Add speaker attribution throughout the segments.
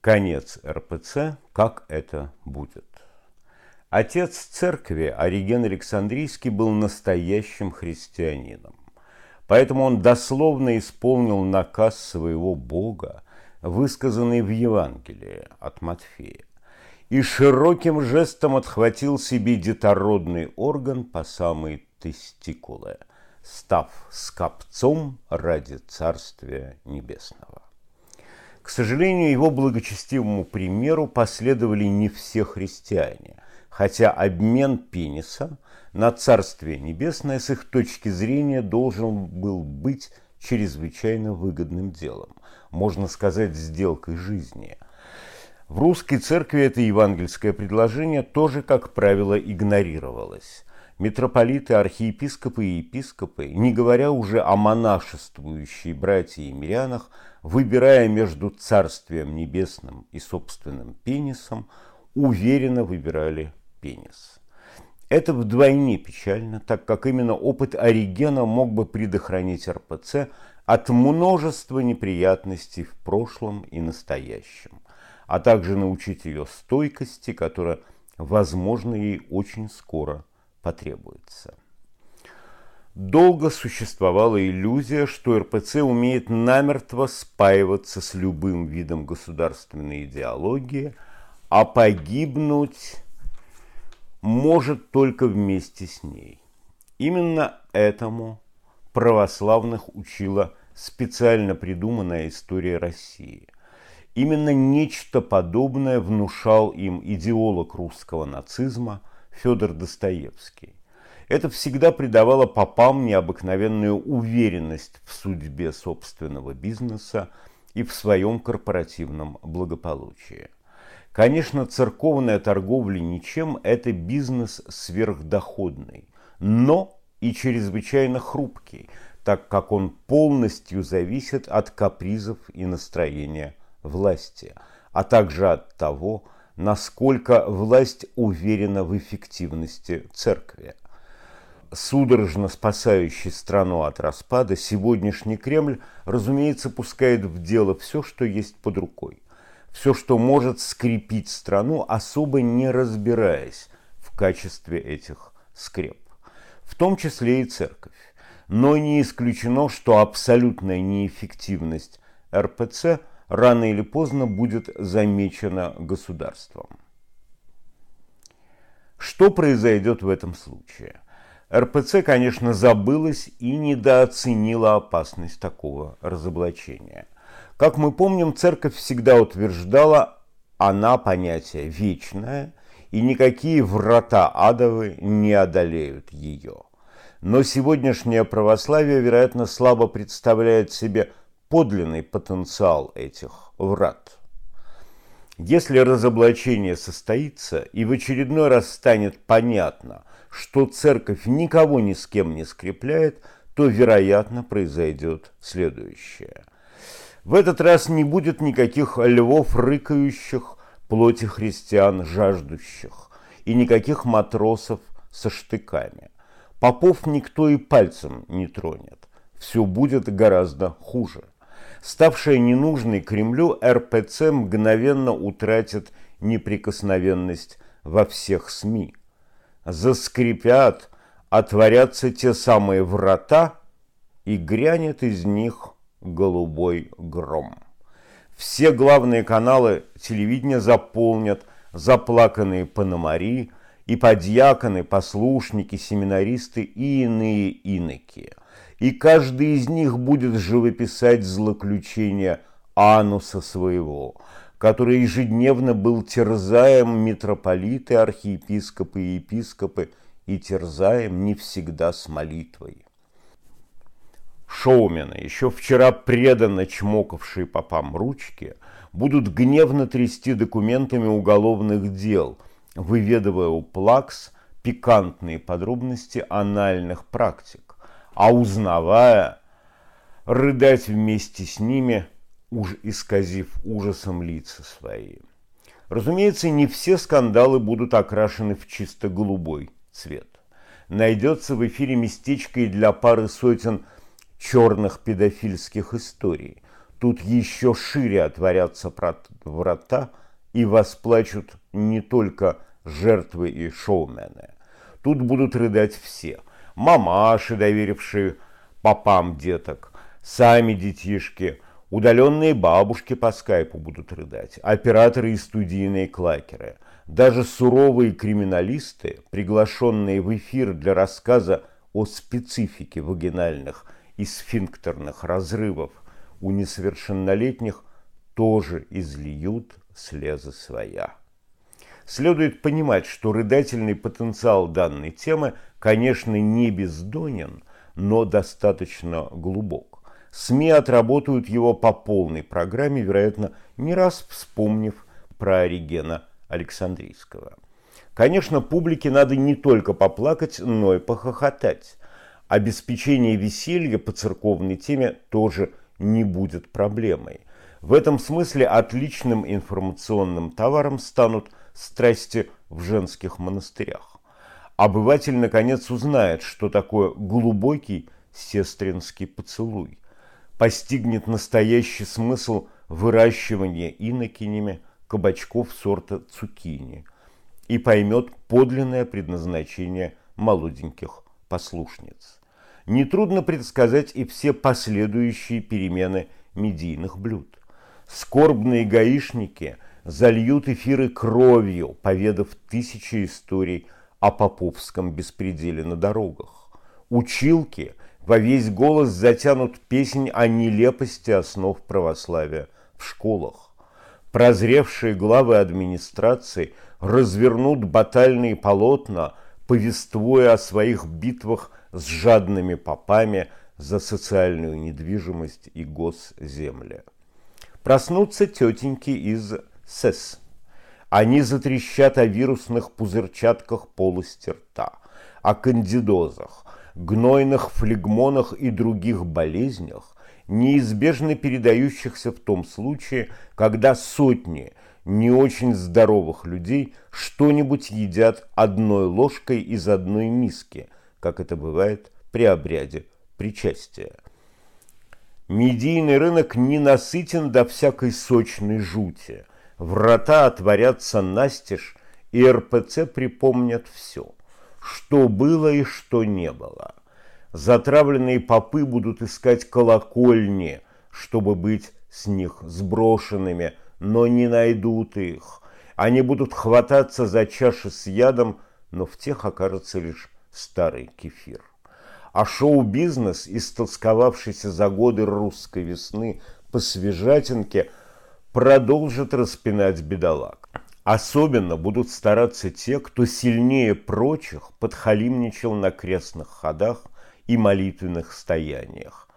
Speaker 1: Конец РПЦ, как это будет. Отец церкви Ориген Александрийский был настоящим христианином. Поэтому он дословно исполнил наказ своего Бога, высказанный в Евангелии от Матфея, и широким жестом отхватил себе детородный орган по самой тестикулы, став скопцом ради Царствия Небесного. К сожалению, его благочестивому примеру последовали не все христиане, хотя обмен пениса на Царствие Небесное с их точки зрения должен был быть чрезвычайно выгодным делом, можно сказать, сделкой жизни. В русской церкви это евангельское предложение тоже, как правило, игнорировалось. Митрополиты, архиепископы и епископы, не говоря уже о монашествующей братья и мирянах, выбирая между Царствием Небесным и собственным пенисом, уверенно выбирали пенис. Это вдвойне печально, так как именно опыт Оригена мог бы предохранить РПЦ от множества неприятностей в прошлом и настоящем, а также научить ее стойкости, которая, возможно, ей очень скоро потребуется. Долго существовала иллюзия, что РПЦ умеет намертво спаиваться с любым видом государственной идеологии, а погибнуть может только вместе с ней. Именно этому православных учила специально придуманная история России. Именно нечто подобное внушал им идеолог русского нацизма Федор Достоевский. Это всегда придавало попам необыкновенную уверенность в судьбе собственного бизнеса и в своем корпоративном благополучии. Конечно, церковная торговля ничем – это бизнес сверхдоходный, но и чрезвычайно хрупкий, так как он полностью зависит от капризов и настроения власти, а также от того, насколько власть уверена в эффективности церкви судорожно спасающий страну от распада, сегодняшний Кремль, разумеется, пускает в дело все, что есть под рукой. Все, что может скрепить страну, особо не разбираясь в качестве этих скреп. В том числе и церковь. Но не исключено, что абсолютная неэффективность РПЦ рано или поздно будет замечена государством. Что произойдет в этом случае? РПЦ, конечно, забылась и недооценила опасность такого разоблачения. Как мы помним, церковь всегда утверждала, она понятие вечное, и никакие врата адовы не одолеют ее. Но сегодняшнее православие, вероятно, слабо представляет себе подлинный потенциал этих врат. Если разоблачение состоится и в очередной раз станет понятно – что церковь никого ни с кем не скрепляет, то, вероятно, произойдет следующее. В этот раз не будет никаких львов рыкающих, плоти христиан жаждущих, и никаких матросов со штыками. Попов никто и пальцем не тронет. Все будет гораздо хуже. Ставшая ненужной Кремлю, РПЦ мгновенно утратит неприкосновенность во всех СМИ – заскрипят, отворятся те самые врата, и грянет из них голубой гром. Все главные каналы телевидения заполнят заплаканные пономари, и подьяконы, послушники, семинаристы и иные иноки. И каждый из них будет живописать злоключения ануса своего – который ежедневно был терзаем митрополиты, архиепископы и епископы, и терзаем не всегда с молитвой. Шоумены, еще вчера преданно чмокавшие попам ручки, будут гневно трясти документами уголовных дел, выведывая у плакс пикантные подробности анальных практик, а узнавая, рыдать вместе с ними – уж исказив ужасом лица свои. Разумеется, не все скандалы будут окрашены в чисто голубой цвет. Найдется в эфире местечко и для пары сотен черных педофильских историй. Тут еще шире отворятся врата и восплачут не только жертвы и шоумены. Тут будут рыдать все. Мамаши, доверившие попам деток, сами детишки, удаленные бабушки по скайпу будут рыдать, операторы и студийные клакеры. Даже суровые криминалисты, приглашенные в эфир для рассказа о специфике вагинальных и сфинктерных разрывов у несовершеннолетних, тоже излиют слезы своя. Следует понимать, что рыдательный потенциал данной темы, конечно, не бездонен, но достаточно глубок. СМИ отработают его по полной программе, вероятно, не раз вспомнив про Оригена Александрийского. Конечно, публике надо не только поплакать, но и похохотать. Обеспечение веселья по церковной теме тоже не будет проблемой. В этом смысле отличным информационным товаром станут страсти в женских монастырях. Обыватель, наконец, узнает, что такое глубокий сестринский поцелуй, постигнет настоящий смысл выращивания инокинями кабачков сорта цукини и поймет подлинное предназначение молоденьких послушниц. Нетрудно предсказать и все последующие перемены медийных блюд. Скорбные гаишники зальют эфиры кровью, поведав тысячи историй о поповском беспределе на дорогах. Училки во весь голос затянут песнь о нелепости основ православия в школах. Прозревшие главы администрации развернут батальные полотна, повествуя о своих битвах с жадными попами за социальную недвижимость и госземли. Проснутся тетеньки из СЭС. Они затрещат о вирусных пузырчатках полости рта, о кандидозах, гнойных флегмонах и других болезнях, неизбежно передающихся в том случае, когда сотни не очень здоровых людей что-нибудь едят одной ложкой из одной миски, как это бывает при обряде причастия. Медийный рынок не насытен до всякой сочной жути. Врата отворятся настежь, и РПЦ припомнят все, что было и что не было. Затравленные попы будут искать колокольни, чтобы быть с них сброшенными, но не найдут их. Они будут хвататься за чаши с ядом, но в тех окажется лишь старый кефир а шоу-бизнес, истолсковавшийся за годы русской весны по свежатинке, продолжит распинать бедолаг. Особенно будут стараться те, кто сильнее прочих подхалимничал на крестных ходах и молитвенных стояниях,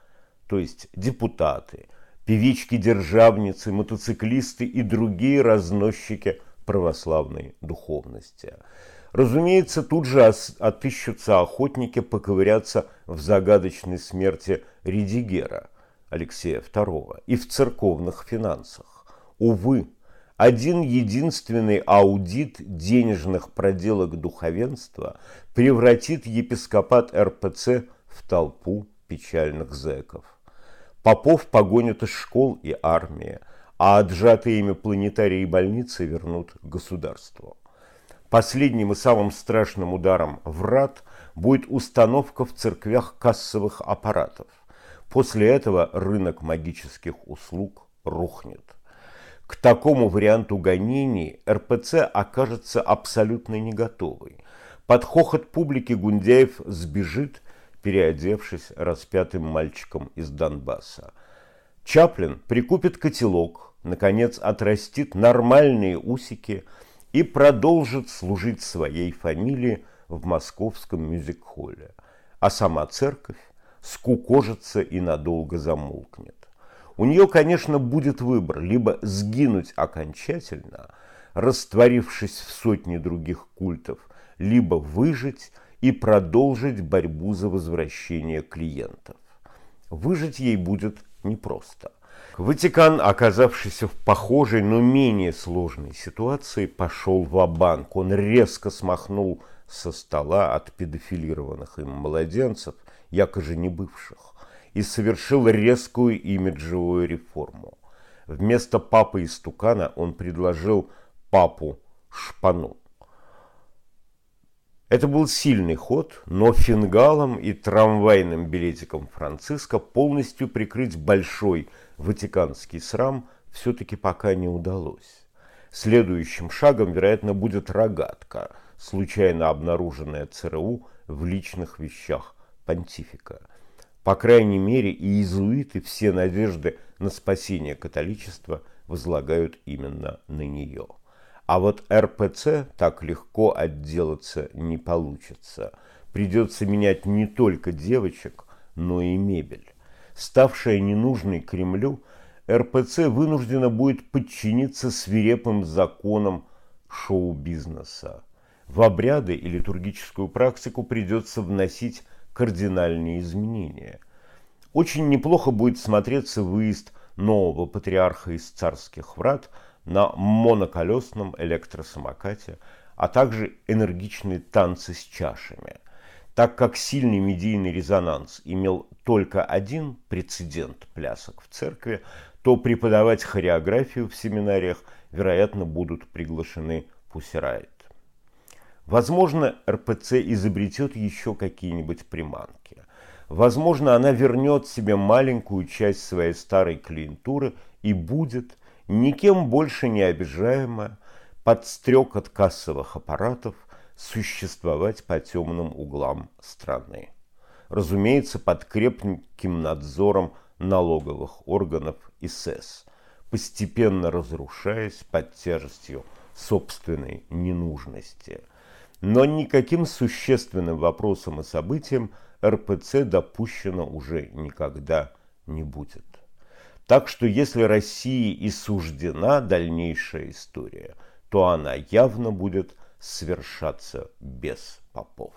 Speaker 1: то есть депутаты, певички-державницы, мотоциклисты и другие разносчики православной духовности – Разумеется, тут же отыщутся охотники поковыряться в загадочной смерти Редигера Алексея II и в церковных финансах. Увы, один единственный аудит денежных проделок духовенства превратит епископат РПЦ в толпу печальных зэков. Попов погонят из школ и армии, а отжатые ими планетарии и больницы вернут государству. Последним и самым страшным ударом врат будет установка в церквях кассовых аппаратов. После этого рынок магических услуг рухнет. К такому варианту гонений РПЦ окажется абсолютно не готовой. Под хохот публики Гундяев сбежит, переодевшись распятым мальчиком из Донбасса. Чаплин прикупит котелок, наконец отрастит нормальные усики – и продолжит служить своей фамилии в московском мюзик-холле, а сама церковь скукожится и надолго замолкнет. У нее, конечно, будет выбор. Либо сгинуть окончательно, растворившись в сотни других культов, либо выжить и продолжить борьбу за возвращение клиентов. Выжить ей будет непросто – Ватикан, оказавшийся в похожей, но менее сложной ситуации, пошел в банк. Он резко смахнул со стола от педофилированных им младенцев, якобы не бывших, и совершил резкую имиджевую реформу. Вместо папы истукана он предложил папу шпану. Это был сильный ход, но фингалом и трамвайным билетиком Франциска полностью прикрыть большой ватиканский срам все-таки пока не удалось. Следующим шагом, вероятно, будет рогатка, случайно обнаруженная ЦРУ в личных вещах понтифика. По крайней мере, и иезуиты все надежды на спасение католичества возлагают именно на нее. А вот РПЦ так легко отделаться не получится. Придется менять не только девочек, но и мебель. Ставшая ненужной Кремлю, РПЦ вынуждена будет подчиниться свирепым законам шоу-бизнеса. В обряды и литургическую практику придется вносить кардинальные изменения. Очень неплохо будет смотреться выезд нового патриарха из царских врат – на моноколесном электросамокате, а также энергичные танцы с чашами. Так как сильный медийный резонанс имел только один прецедент плясок в церкви, то преподавать хореографию в семинариях, вероятно, будут приглашены Пусирайт. Возможно, РПЦ изобретет еще какие-нибудь приманки. Возможно, она вернет себе маленькую часть своей старой клиентуры и будет – никем больше не обижаемая, под стрекот кассовых аппаратов существовать по темным углам страны. Разумеется, под крепким надзором налоговых органов и СЭС, постепенно разрушаясь под тяжестью собственной ненужности. Но никаким существенным вопросом и событием РПЦ допущено уже никогда не будет. Так что если России и суждена дальнейшая история, то она явно будет совершаться без попов.